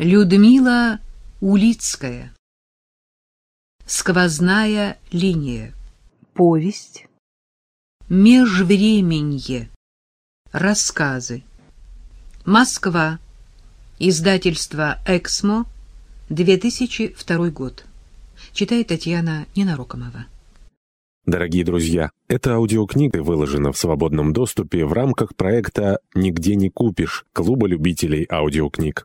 Людмила Улицкая. Сквозная линия. Повесть. Межвременье. Рассказы. Москва. Издательство «Эксмо», 2002 год. Читает Татьяна Ненарокомова. Дорогие друзья, эта аудиокнига выложена в свободном доступе в рамках проекта «Нигде не купишь» Клуба любителей аудиокниг.